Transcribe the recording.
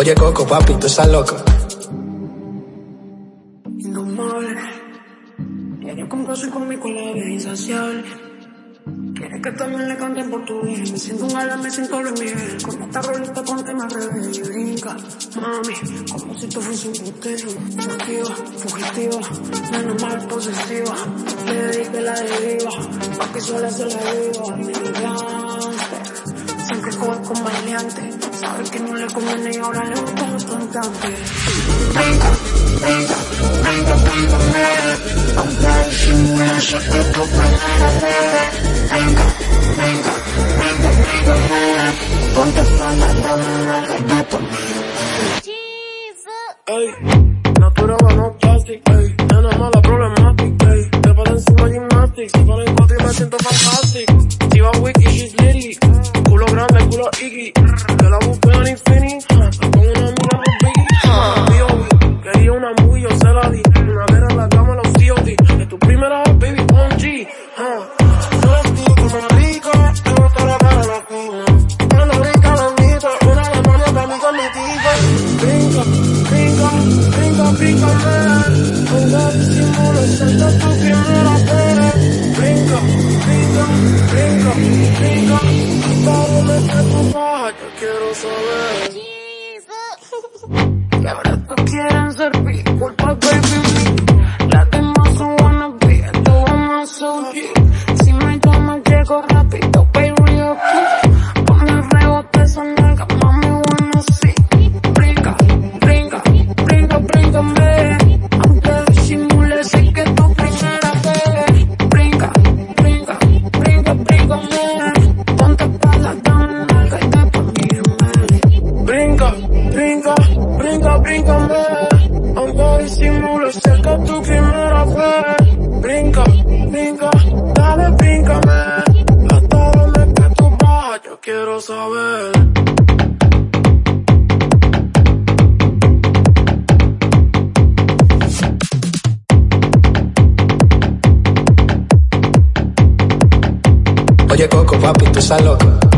Oye, Coco, papi, tú estás loco. Indomable. Quiere complacer conmigo con la vida insaciable. Quiere que también le cante en portugués. Me siento un ala, me siento Luis Miguel. Con esta rolita ponte más revés y brinca. Mami, como si tú fuese un putero. Fugitiva, fugitiva, menos mal posesiva. Le dediqué la deriva, pa' que sola se la viva. Me encanta. Siempre juega con maleante. Sabe que no le conviene y ahora le gusta bastante. Brinca, brinca, brinca, brinca, brinca. Aunque disimula, yo te toco la bebé. Brinca, brinca, brinca, brinca, brinca. Ponte fama, dame una galleta. Ey, natural no plastic, ey, nena mala problematic, ey, te pasa encima gymnastics, si ponen cuatro y me siento fantastic, si va wiki, she's litty, culo grande, culo iggy, primera vez, baby, on G, huh, no es tú como rico, te gusta la cara, la fina, cuando brinca la mito, una demonia para mí con mi tipa, brinca, brinca, brinca, brinca, man. Aunque disimulo, siento tu primera vez. Brinca, brinca, brinca, brinca. Hasta donde te tu baja, yo quiero saber. Y ahora tú quieren ser mi llego rápido, baby, quick. Ponme rebote esa nalga, mami, wanna see. Brinca, brinca, brinca, bríncame. Aunque disimule, sé que tu primera vez. Brinca, brinca, brinca, bríncame. Ponte pala, dame una nalga y después mírame. Brinca, brinca, brinca, bríncame. Saber. Oye, Coco, papi, tú estás loco.